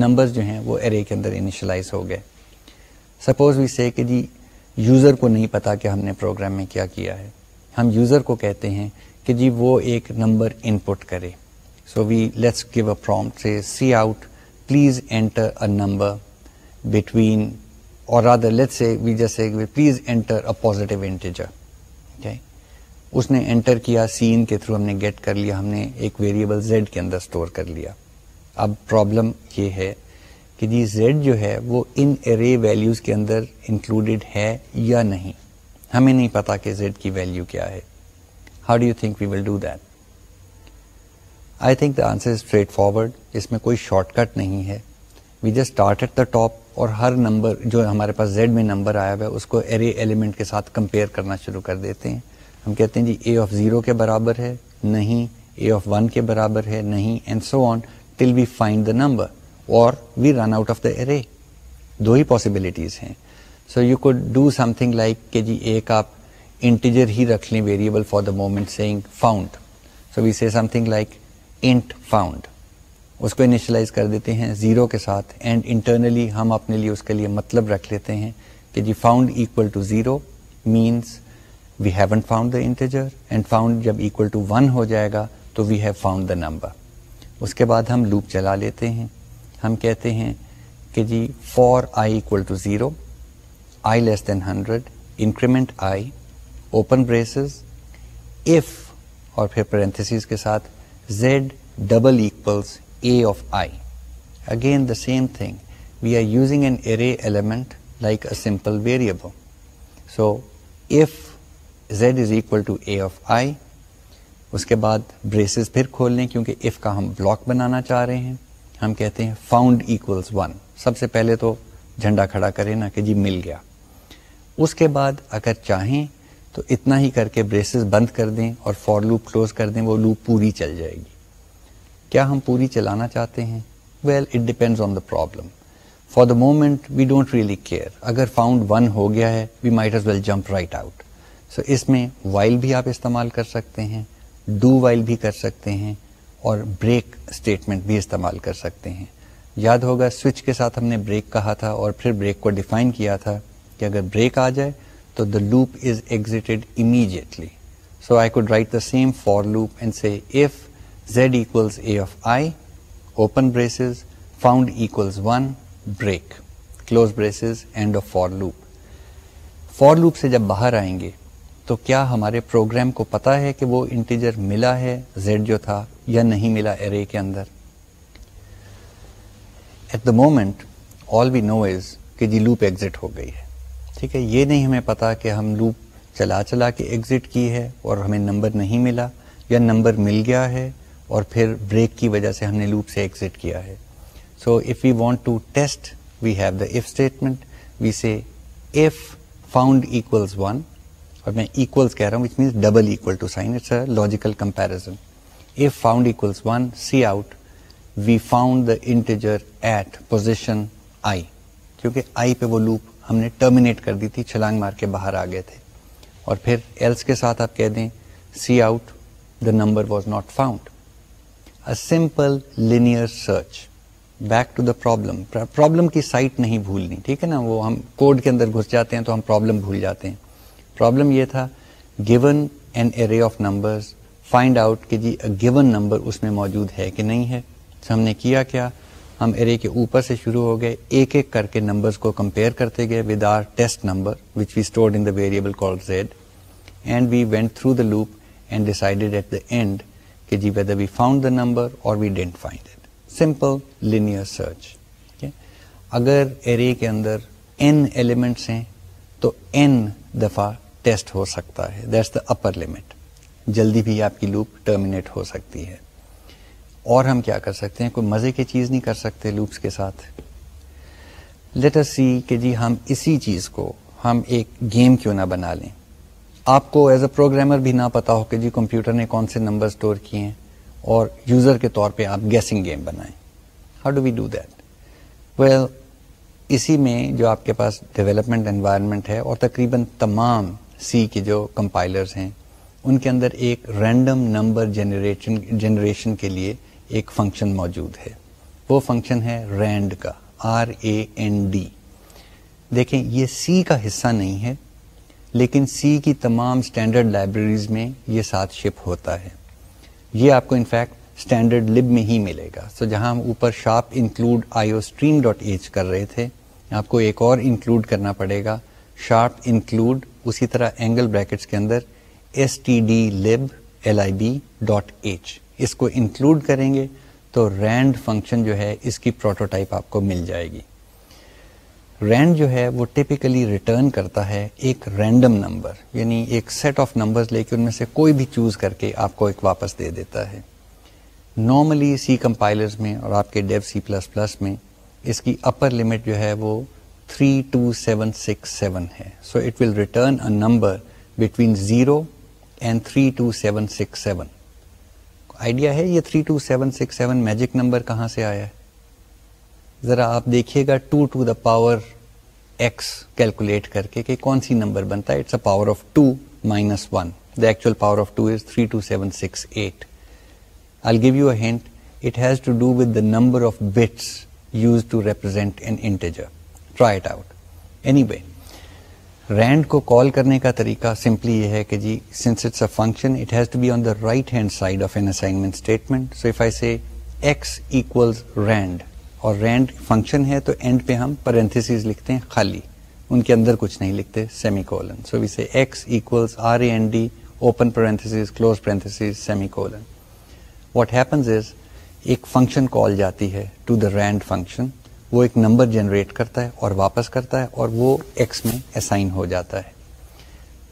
نمبر جو ہیں وہ ایرے کے اندر انیشلائز ہو گئے سپوز وی سے کہ جی یوزر کو نہیں پتا کہ ہم نے پروگرام میں کیا کیا ہے ہم یوزر کو کہتے ہیں کہ جی وہ ایک نمبر ان پٹ کرے so we let's give a prompt say cout please enter a number between رات وی جس اگ وی پلیز انٹرو انٹیجر اس نے انٹر کیا سین کے تھرو ہم نے گیٹ کر لیا ہم نے ایک ویریبل زیڈ کے اندر اسٹور کر لیا اب پرابلم یہ ہے کہ جی زیڈ جو ہے وہ ان ارے ویلوز کے اندر انکلوڈیڈ ہے یا نہیں ہمیں نہیں پتا کہ زیڈ کی ویلو کیا ہے how do you think we will do that I think the answer straightforward اس میں کوئی شارٹ کٹ نہیں ہے we just start at the top اور ہر نمبر جو ہمارے پاس زیڈ میں نمبر آیا ہوا ہے اس کو ارے ایلیمنٹ کے ساتھ کمپیئر کرنا شروع کر دیتے ہیں ہم کہتے ہیں جی اے آف زیرو کے برابر ہے نہیں اے آف ون کے برابر ہے نہیں and so on till we find the number اور we run out of the array دو ہی پاسبلٹیز ہیں so you could do something like کہ جی ایک آپ انٹیجر ہی رکھ لیں variable for the moment saying found so we see something like int found اس کو انیشلائز کر دیتے ہیں زیرو کے ساتھ اینڈ انٹرنلی ہم اپنے لیے اس کے لیے مطلب رکھ لیتے ہیں کہ جی found equal to zero means we haven't found the integer and found جب ایکول ٹو ون ہو جائے گا تو we have found the number اس کے بعد ہم لوپ چلا لیتے ہیں ہم کہتے ہیں کہ جی for I equal to zero I less than hundred increment I open braces if اور پھر پیرنتھس کے ساتھ Z double equals A of I again the same thing we are using an array element like a simple variable so if Z is equal to A of I اس کے بعد بریسز پھر کھول لیں کیونکہ ایف کا ہم بلاک بنانا چاہ رہے ہیں ہم کہتے ہیں فاؤنڈ ایکولس ون سب سے پہلے تو جھنڈا کھڑا کریں نا کہ جی مل گیا اس کے بعد اگر چاہیں تو اتنا ہی کر کے بریسز بند کر دیں اور فور لوپ کلوز کر دیں وہ لوپ پوری چل جائے گی کیا ہم پوری چلانا چاہتے ہیں well it depend on the problem for the moment we don't really care اگر فاؤنڈ ون ہو گیا ہے we as well jump right out so اس میں وائل بھی آپ استعمال کر سکتے ہیں ڈو وائل بھی کر سکتے ہیں اور بریک اسٹیٹمنٹ بھی استعمال کر سکتے ہیں یاد ہوگا سوئچ کے ساتھ ہم نے بریک کہا تھا اور پھر بریک کو ڈیفائن کیا تھا کہ اگر بریک آ جائے تو the loop is exited immediately so I could write the same for loop and see if open braces found equals one break close braces end of for loop for loop سے جب باہر آئیں گے تو کیا ہمارے پروگرام کو پتا ہے کہ وہ انٹیجر ملا ہے زیڈ جو تھا یا نہیں ملا ایرے کے اندر at the moment all we know is کہ جی لوپ ایگزٹ ہو گئی ہے ٹھیک ہے یہ نہیں ہمیں پتا کہ ہم لوپ چلا چلا کے ایگزٹ کی ہے اور ہمیں نمبر نہیں ملا یا نمبر مل گیا ہے اور پھر بریک کی وجہ سے ہم نے لوپ سے ایگزٹ کیا ہے so if we want to test we have the if statement we see if found equals one اور میں ایکولس کہہ رہا ہوں which means double equal to sign it's a logical comparison if found equals one cout we found the integer at position I کیونکہ آئی پہ وہ لوپ ہم نے ٹرمینیٹ کر دی تھی چھلانگ مار کے باہر آ گئے تھے اور پھر ایلس کے ساتھ آپ کہہ دیں cout the number was not found simple linear search back to the problem problem کی سائٹ نہیں بھولنی ٹھیک ہے نا وہ ہم کوڈ کے اندر گھس جاتے ہیں تو ہم پرابلم بھول جاتے ہیں پرابلم یہ تھا given an array of numbers find out کہ جی گیون نمبر اس میں موجود ہے کہ نہیں ہے ہم نے کیا کیا ہم ایرے کے اوپر سے شروع ہو گئے ایک ایک کر کے نمبرز کو کمپیئر کرتے گئے with our test number which we stored in the variable call Z and we went through the loop and decided at the end کہ جی whether we found the number اور we didn't find it simple linear search اگر ایرے کے اندر ایلیمنٹس ہیں تو این دفعہ ٹیسٹ ہو سکتا ہے دیٹس دا اپر لمٹ جلدی بھی آپ کی لوپ ٹرمینیٹ ہو سکتی ہے اور ہم کیا کر سکتے ہیں کوئی مزے کی چیز نہیں کر سکتے لوپس کے ساتھ لیٹر سی کہ جی ہم اسی چیز کو ہم ایک گیم کیوں نہ بنا لیں آپ کو ایز اے پروگرامر بھی نہ پتا ہو کہ جی کمپیوٹر نے کون سے نمبر اسٹور کیے ہیں اور یوزر کے طور پہ آپ گیسنگ گیم بنائیں how do we do that well اسی میں جو آپ کے پاس ڈیولپمنٹ انوائرمنٹ ہے اور تقریباً تمام سی کے جو کمپائلرز ہیں ان کے اندر ایک رینڈم نمبر جنریشن جنریشن کے لیے ایک فنکشن موجود ہے وہ فنکشن ہے رینڈ کا آر اے این ڈی دیکھیں یہ سی کا حصہ نہیں ہے لیکن سی کی تمام اسٹینڈرڈ لائبریریز میں یہ ساتھ شپ ہوتا ہے یہ آپ کو انفیکٹ اسٹینڈرڈ لب میں ہی ملے گا سو so, جہاں ہم اوپر sharp include iostream dot H کر رہے تھے آپ کو ایک اور انکلوڈ کرنا پڑے گا شارپ انکلوڈ اسی طرح اینگل بریکٹس کے اندر s t d lib l i b dot h اس کو انکلوڈ کریں گے تو رینڈ فنکشن جو ہے اس کی پروٹوٹائپ آپ کو مل جائے گی رینڈ جو ہے وہ ٹپیکلی ریٹرن کرتا ہے ایک رینڈم نمبر یعنی ایک سیٹ آف نمبرز لے کے ان میں سے کوئی بھی چوز کر کے آپ کو ایک واپس دے دیتا ہے نارملی سی کمپائلرز میں اور آپ کے ڈیو سی پلس پلس میں اس کی اپر لمٹ جو ہے وہ three two seven six seven ہے so it will return a number between zero and three two seven six seven idea ہے یہ three two seven six seven magic number کہاں سے آیا ہے ذرا آپ دیکھیے گا two to the power X calculate کر کے کہ کون سی نمبر بنتا ہے it's a power power of of minus the actual is two six call کرنے کا طریقہ سمپلی یہ ہے کہ جی since it's a functioned side of an assignment statement so if I say X ایک اور رینڈ فنکشن ہے تو اینڈ پہ ہم پرنتھیسز لکھتے ہیں خالی ان کے اندر کچھ نہیں لکھتے semicolon so we X equals R A N D open parenthesis close parenthesis semicolon what happens is ایک فنکشن کال جاتی ہے ٹو دا رینڈ فنکشن وہ ایک نمبر جنریٹ کرتا ہے اور واپس کرتا ہے اور وہ ایکس میں اسائن ہو جاتا ہے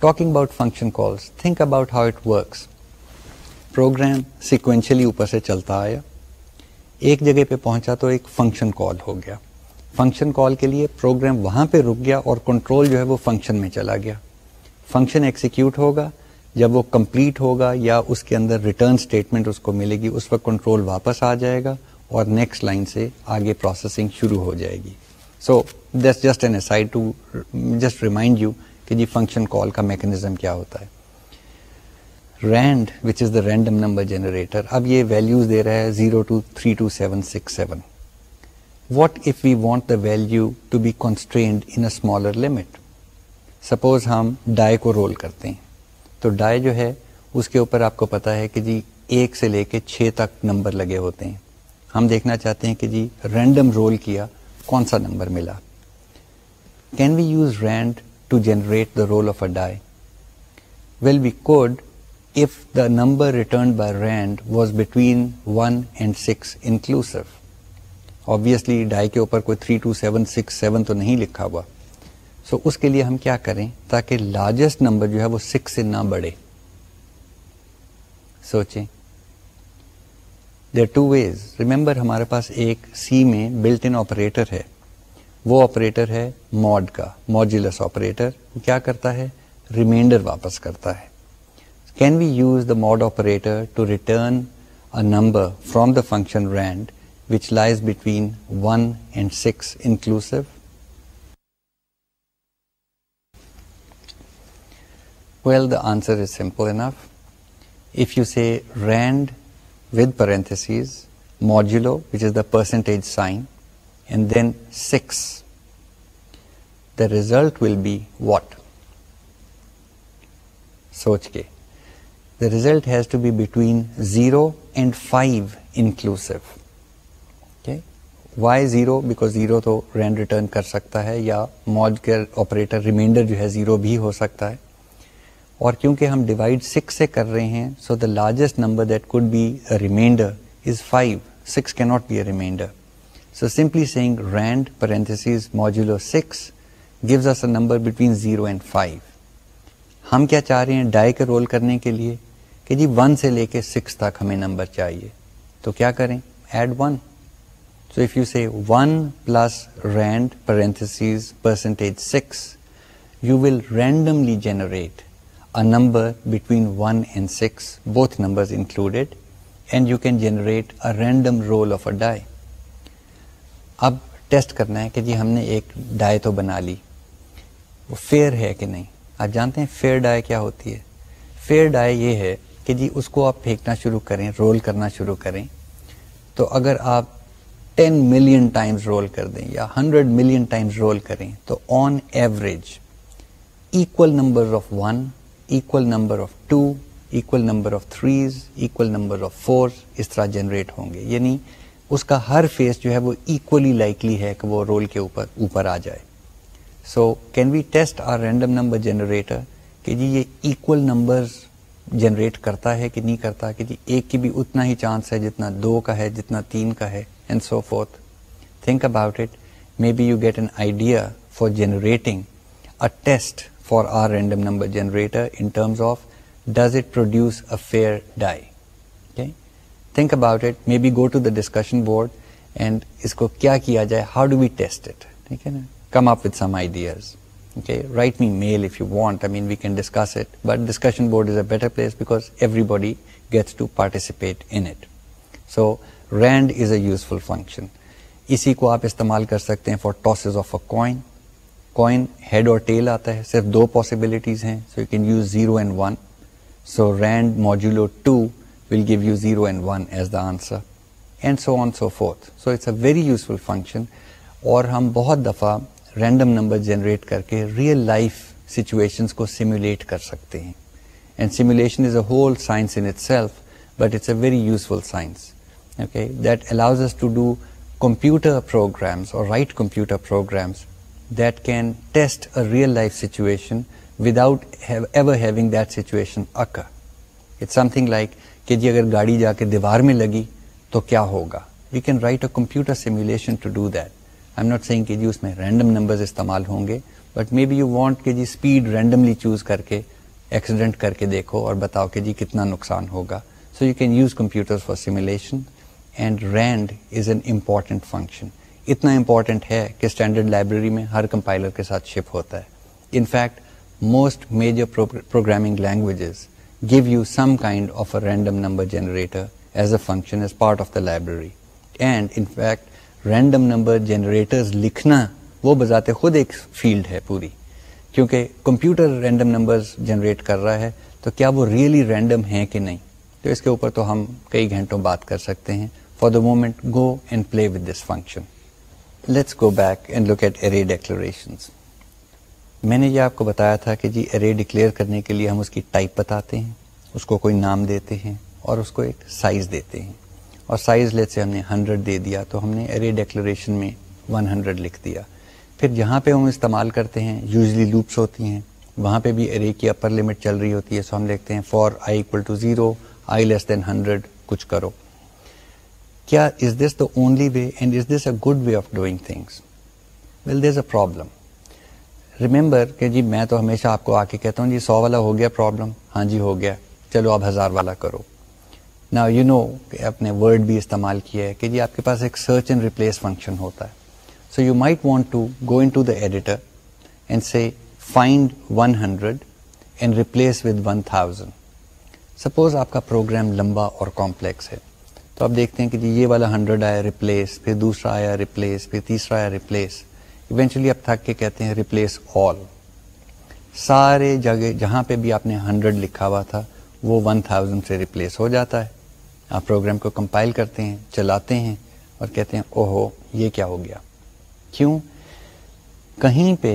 talking about function calls think about how it works program sequentially اوپر سے چلتا آیا ایک جگہ پہ پہنچا تو ایک فنکشن کال ہو گیا فنکشن کال کے لیے پروگرام وہاں پہ رک گیا اور کنٹرول جو ہے وہ فنکشن میں چلا گیا فنکشن ایکسیکیوٹ ہوگا جب وہ کمپلیٹ ہوگا یا اس کے اندر ریٹرن اسٹیٹمنٹ اس کو ملے گی اس وقت کنٹرول واپس آ جائے گا اور نیکسٹ لائن سے آگے پروسیسنگ شروع ہو جائے گی so this just an aside to just remind you کہ جی فنکشن کال کا میکینزم کیا ہوتا ہے rand which is the random number generator اب یہ ویلیوز دے رہا ہے zero two three two seven six seven what if we want the value to be constrained in a smaller limit suppose ہم ڈائی کو رول کرتے ہیں تو ڈائی جو ہے اس کے اوپر آپ کو پتا ہے کہ جی ایک سے لے کے چھ تک نمبر لگے ہوتے ہیں ہم دیکھنا چاہتے ہیں کہ جی رینڈم رول کیا کون سا نمبر ملا can we use rand to generate the roll of a die well we code number return by rand was between one and six inclusive obviously die کے اوپر کوئی three two seven six seven تو نہیں لکھا ہوا سو اس کے لیے ہم کیا کریں تاکہ لارجسٹ نمبر جو ہے وہ سکس سے نہ بڑھے سوچیں دا ٹو ویز ریممبر ہمارے پاس ایک سی میں بلٹ ان آپریٹر ہے وہ آپریٹر ہے ماڈ کا موجولس آپریٹر کیا کرتا ہے ریمائنڈر واپس کرتا ہے Can we use the mod operator to return a number from the function rand which lies between 1 and 6 inclusive? Well, the answer is simple enough. If you say rand with parentheses modulo, which is the percentage sign, and then 6, the result will be what? Soch ke. The result has to be between zero and five inclusive okay why zero because zero تو رینڈ ریٹرن کر سکتا ہے یا موج کے آپریٹر ریمائنڈر جو ہے زیرو بھی ہو سکتا ہے اور کیونکہ ہم ڈیوائڈ سکس سے کر رہے ہیں so the largest number that could be remainder is five six can not be a remainder so simply saying rand parenthesis modular six gives us a number between zero and five ہم کیا چاہ رہے ہیں ڈائی کا رول کرنے کے لیے کہ جی ون سے لے کے سکس تک ہمیں نمبر چاہیے تو کیا کریں add one so if you see one plus rand percentage six you will randomly generate number between one and six both number included and you can generate a random roll of a die اب ٹیسٹ کرنا ہے کہ جی ہم نے ایک ڈائی تو بنا لی وہ فیئر ہے کہ نہیں آپ جانتے ہیں فیئر ڈائی کیا ہوتی ہے فیئر ڈائی یہ ہے کہ جی اس کو آپ پھینکنا شروع کریں رول کرنا شروع کریں تو اگر آپ ٹین ملین ٹائمز رول کر دیں یا ہنڈریڈ ملین ٹائمز رول کریں تو on average equal number of one equal number of two equal number of threes equal number of four اس طرح جنریٹ ہوں گے یعنی اس کا ہر فیس جو ہے وہ ایکولی لائکلی ہے کہ وہ رول کے اوپر اوپر آ جائے so can we test our random number generator کہ جی یہ ایکول نمبرز جنریٹ کرتا ہے کہ نہیں کرتا کہ جی ایک کی بھی اتنا ہی چانس ہے جتنا دو کا ہے جتنا تین کا ہے and so forth think about it may be you get an idea for generating a test for our random number generator in terms of does it produce fair die think about it may be go to the discussion board and اس کو کیا کیا جائے ہاؤ ڈو بی ٹیسٹ ٹھیک ہے نا come up with some ideas okay write me mail if you want i mean we can discuss it but discussion board is a better place because everybody gets to participate in it so rand is a useful function اسی کو آپ استعمال کر سکتے ہیں for tosses of a coin coin head اور ٹیل آتا ہے صرف دو پاسبلٹیز ہیں so you can use zero and one so rand modulo two will give you zero and one as the answer and so on so forth so it's a very useful function اور ہم بہت دفعہ رینڈم نمبر جنریٹ کر کے ریئل لائف سچویشنس کو سیمولیٹ کر سکتے ہیں and simulation is a whole science in itself but it's a very useful science okay that allows us to do computer programs اور write computer programs that can test a real life situation without ever having that situation occur it's something like کہ جی اگر گاڑی جا کے دیوار میں لگی تو کیا ہوگا we can write a computer simulation to do that I am not saying کہ جی اس میں رینڈم نمبرز استعمال ہوں گے but may be you want کہ جی اسپیڈ رینڈملی چوز کر کے ایکسیڈنٹ کر کے دیکھو اور بتاؤ کہ جی کتنا نقصان ہوگا so you can use computer for simulation and rand is an important function اتنا امپورٹنٹ ہے کہ اسٹینڈرڈ لائبریری میں ہر کمپائلر کے ساتھ شپ ہوتا ہے in fact most major programming languages give you some kind of a random number generator as a function as part of the library and in fact random number generators لکھنا وہ بذات خود ایک فیلڈ ہے پوری کیونکہ کمپیوٹر رینڈم نمبرز جنریٹ کر رہا ہے تو کیا وہ ریئلی رینڈم ہیں کہ نہیں تو اس کے اوپر تو ہم کئی گھنٹوں بات کر سکتے ہیں for the moment go and play with this function let's go back and look at array declarations میں نے یہ آپ کو بتایا تھا کہ جی ارے ڈکلیئر کرنے کے لیے ہم اس کی ٹائپ بتاتے ہیں اس کو کوئی نام دیتے ہیں اور اس کو ایک سائز دیتے ہیں اور سائز لیٹ سے ہم نے ہنڈریڈ دے دیا تو ہم نے ارے ڈیکلوریشن میں ون ہنڈریڈ لکھ دیا پھر جہاں پہ ہم استعمال کرتے ہیں یوزلی لوپس ہوتی ہیں وہاں پہ بھی ارے کی اپر لمٹ چل رہی ہوتی ہے سو ہم لکھتے ہیں for i equal to zero i less than hundred کچھ کرو کیا is this the only way and is this a good way of doing things well there is a problem remember کہ جی میں تو ہمیشہ آپ کو آ کے کہتا ہوں جی سو والا ہو گیا پرابلم ہاں جی ہو گیا چلو اب ہزار والا کرو نا یو نو آپ نے ورڈ بھی استعمال کیا ہے کہ جی آپ کے پاس ایک سرچ اینڈ ریپلیس فنکشن ہوتا ہے so you might want to go into the editor and say find one hundred and replace with one thousand suppose آپ کا پروگرام لمبا اور کمپلیکس ہے تو آپ دیکھتے ہیں کہ جی یہ والا ہنڈریڈ آیا ریپلیس پھر دوسرا آیا ریپلیس پھر تیسرا آیا ریپلیس ایونچولی آپ تھک کے کہتے ہیں ریپلیس آل سارے جگہ جہاں پہ بھی آپ نے ہنڈریڈ لکھا ہوا تھا وہ ون تھاؤزینڈ سے ریپلیس ہو جاتا ہے آپ پروگرام کو کمپائل کرتے ہیں چلاتے ہیں اور کہتے ہیں اوہو یہ کیا ہو گیا کیوں کہیں پہ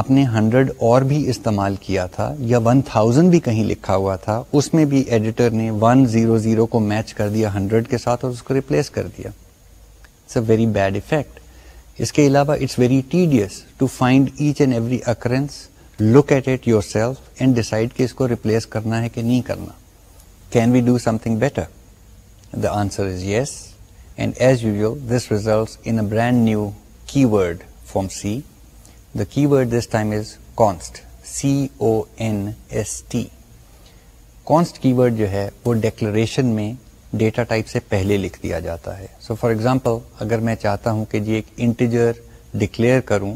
آپ نے ہنڈریڈ اور بھی استعمال کیا تھا یا ون تھاؤزینڈ بھی کہیں لکھا ہوا تھا اس میں بھی ایڈیٹر نے ون زیرو زیرو کو میچ کر دیا ہنڈریڈ کے ساتھ اور اس کو ریپلیس کر دیا it's a very bad effect اس کے علاوہ it's very tedious to find each and every occurrence look at at yourself and decide کہ اس کو ریپلیس کرنا ہے کہ نہیں کرنا can we do something better the answer is yes and as you you this results in a brand new keyword from C the keyword this time is const C O N S T const keyword جو ہے وہ ڈیکلریشن میں ڈیٹا ٹائپ سے پہلے لکھ دیا جاتا ہے سو فار ایگزامپل اگر میں چاہتا ہوں کہ جی ایک انٹیجر ڈکلیئر کروں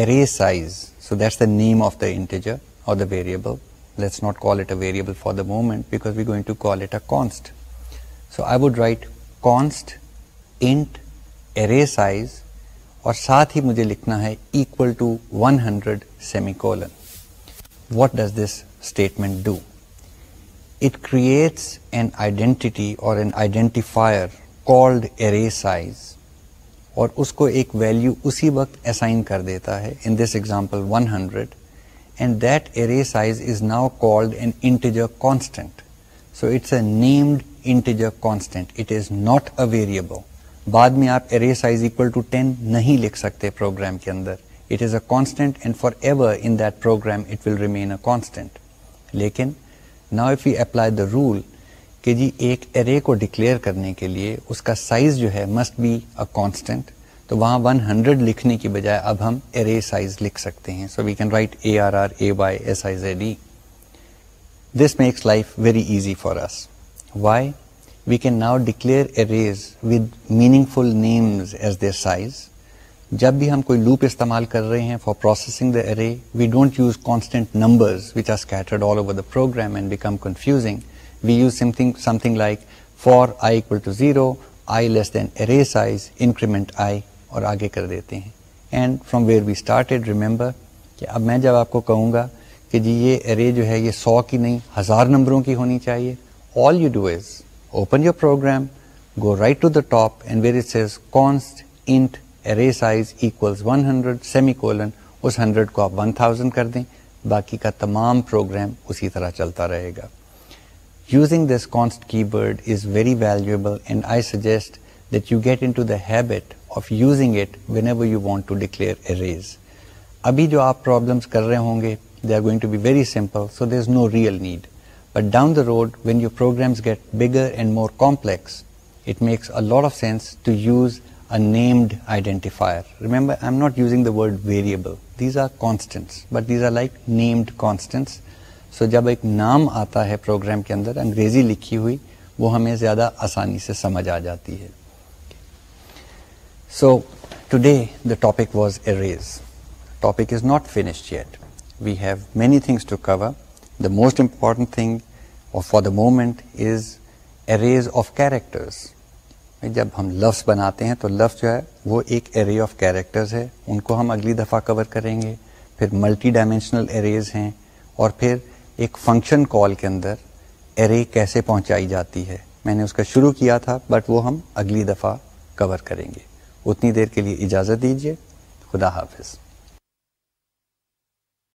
array size so that's the name of the integer or the variable that's not call it a variable for the moment because we going to call it a const so I would write const int array size اور ساتھ ہی مجھے لکھنا ہے equal to one hundred semicolon what does this statement do it creates an identity or an identifier size اور اس کو ایک ویلو اسی وقت اسائن کر دیتا ہے in this example one hundred and that array size is now called integer constant so it's a named integer constant it is not a variable بعد میں آپ array size equal to ten نہیں لکھ سکتے پروگرام کے اندر it is a constant and forever in that program it will remain a constant لیکن now if you apply the rule کہ جی ایک ارے کو ڈکلیئر کرنے کے لیے اس کا سائز جو ہے مسٹ بی اے کانسٹینٹ تو وہاں 100 لکھنے کی بجائے اب ہم ارے سائز لکھ سکتے ہیں so we can write A R R A Y S I Z E this makes life very easy for us why we can now declare arrays with meaningful names as they size جب بھی ہم کوئی لوپ استعمال کر رہے ہیں for processing the array we don't use constant numbers which are scattered all over the program and become confusing we using something like for i equal to zero i less than array size increment i اور آگے کر دیتے ہیں and from where we started add remember کہ اب میں جب آپ کو کہوں گا کہ جی یہ ارے جو ہے یہ سو کی نہیں ہزار نمبروں کی ہونی چاہیے all you do is open your program go right to the top and varies const int arrays is equal one hundred semicolon us hundred کو آپ ون تھاؤزنڈ کر دیں باقی کا تمام پروگرام اسی طرح چلتا رہے گا using this const keyword is very valuable and I suggest that you get into the habit of using it whenever you want to declare arrays ابھی جو آپ پرابلمس کر رہے ہوں گے they are going to be very simple so there is no real need but down the road when you programs get bigger and more complex it makes a lot of sense to use a named identifier remember I am not using the word variable these are constants but these are like named constants so جب ایک نام آتا ہے پروگرام کے اندر انگریزی لکھی ہوئی وہ ہمیں زیادہ آسانی سے سمجھ آ جاتی ہے so today the topic was arrays topic is not finished yet we have many things to cover the most important thing for the moment is arrays of characters جب ہم لفظ بناتے ہیں تو لفظ جو ہے وہ ایک ارے آف کیریکٹرز ہے ان کو ہم اگلی دفعہ کور کریں گے پھر ملٹی ڈائمینشنل اریز ہیں اور پھر ایک فنکشن کال کے اندر ارے کیسے پہنچائی جاتی ہے میں نے اس کا شروع کیا تھا بٹ وہ ہم اگلی دفعہ کور کریں گے اتنی دیر کے لیے اجازت دیجیے خدا حافظ